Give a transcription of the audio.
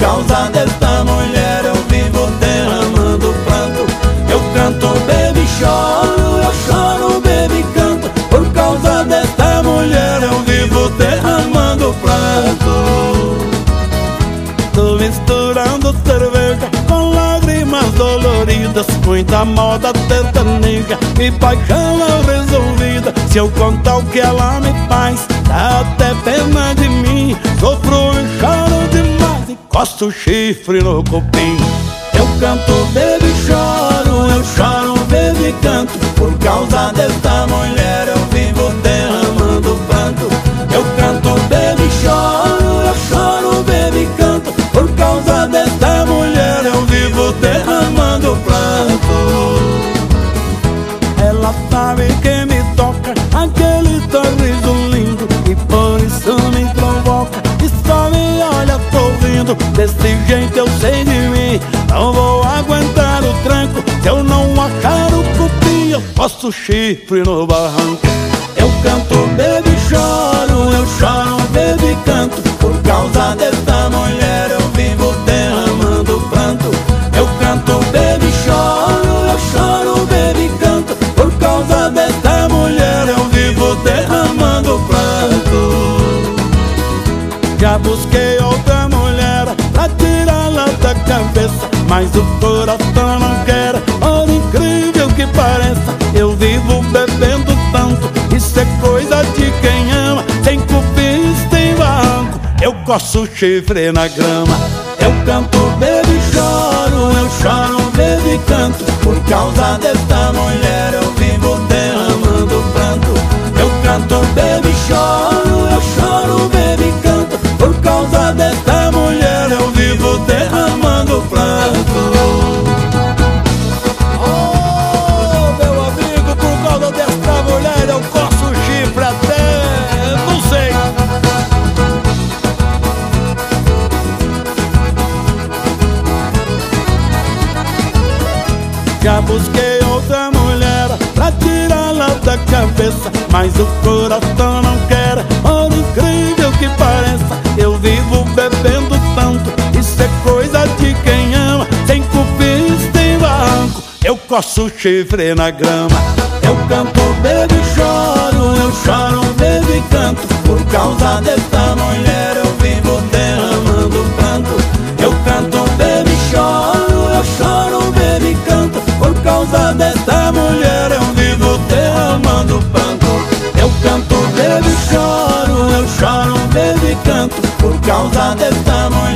causa desta mulher eu vivo derramando pranto. Eu canto, bebo e choro, eu choro, bebo e canto. Por causa desta mulher eu vivo derramando pranto. Tô misturando cerveja com lágrimas doloridas, muita moda tetânica e paixão resolvida. Se eu contar o que ela me faz, dá até pena de mim, sofro e costo o chifre no cupim. Eu canto, bebo choro Eu choro, bebo e canto Por causa desta mulher sorrindo Desse jeito eu sei de mim Não vou aguentar o tranco. Se eu não achar o cupim Eu posso chifre no barranco. Eu canto, bebo e choro. Eu choro, bebo e canto. Por causa dessa mulher Eu vivo derramando pranto. Eu canto, bebo e choro. Eu choro, bebo e canto. Por causa dessa mulher Eu vivo derramando pranto. Já busquei cabeça Mas o coração não quer. Por incrível que pareça Eu vivo bebendo tanto. Isso é coisa de quem ama Sem cupista em barranco Eu coço chifre na grama Eu canto, bebo e choro Eu choro, bebo e canto. Por causa desta mulher Já busquei outra mulher pra tirá-la da cabeça Mas o coração não quer, por incrível que pareça. Eu vivo bebendo tanto, isso é coisa de quem ama. Sem cupista em barranco, eu coço chifre na grama. Eu canto, bebo causa desta.